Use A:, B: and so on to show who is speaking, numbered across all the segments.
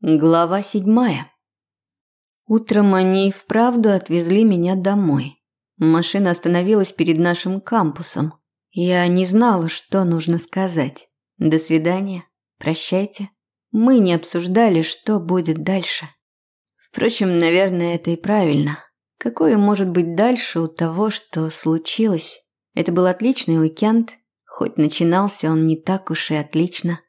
A: Глава седьмая. Утром они вправду отвезли меня домой. Машина остановилась перед нашим кампусом. Я не знала, что нужно сказать. До свидания. Прощайте. Мы не обсуждали, что будет дальше. Впрочем, наверное, это и правильно. Какое может быть дальше у того, что случилось? Это был отличный уикенд, хоть начинался он не так уж и отлично.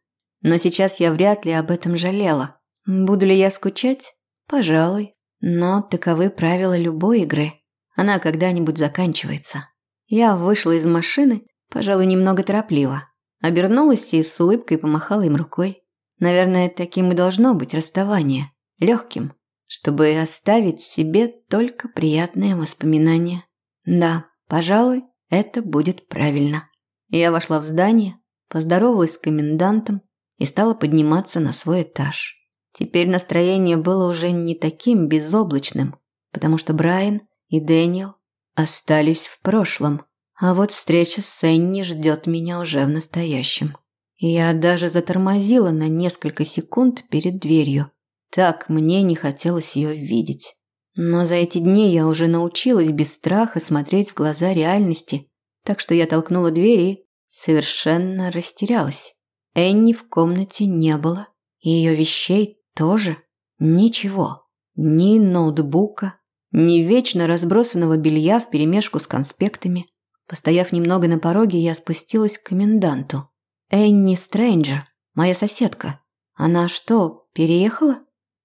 A: Но сейчас я вряд ли об этом жалела. Буду ли я скучать? Пожалуй. Но таковы правила любой игры. Она когда-нибудь заканчивается. Я вышла из машины, пожалуй, немного торопливо. Обернулась и с улыбкой помахала им рукой. Наверное, таким и должно быть расставание. Легким, чтобы оставить себе только приятные воспоминания. Да, пожалуй, это будет правильно. Я вошла в здание, поздоровалась с комендантом и стала подниматься на свой этаж. Теперь настроение было уже не таким безоблачным, потому что Брайан и Дэниел остались в прошлом, а вот встреча с Энни ждет меня уже в настоящем. Я даже затормозила на несколько секунд перед дверью. Так мне не хотелось ее видеть. Но за эти дни я уже научилась без страха смотреть в глаза реальности, так что я толкнула дверь и совершенно растерялась. Энни в комнате не было, и ее вещей тоже ничего. Ни ноутбука, ни вечно разбросанного белья вперемешку с конспектами. Постояв немного на пороге, я спустилась к коменданту. Энни Стрэнджер, моя соседка. Она что, переехала?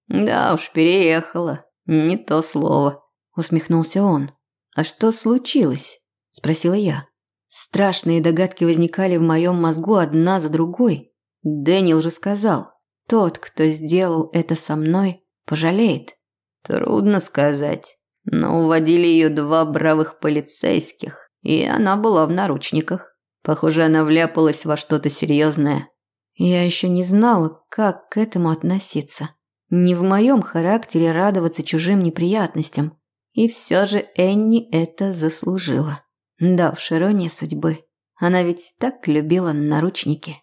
A: Да уж, переехала. Не то слово, усмехнулся он. А что случилось? спросила я. Страшные догадки возникали в моем мозгу одна за другой. Дэниел же сказал, тот, кто сделал это со мной, пожалеет. Трудно сказать. Но уводили ее два бравых полицейских, и она была в наручниках. Похоже, она вляпалась во что-то серьезное. Я еще не знала, как к этому относиться. Не в моем характере радоваться чужим неприятностям. И все же Энни это заслужила. Да, в широне судьбы. Она ведь так любила наручники.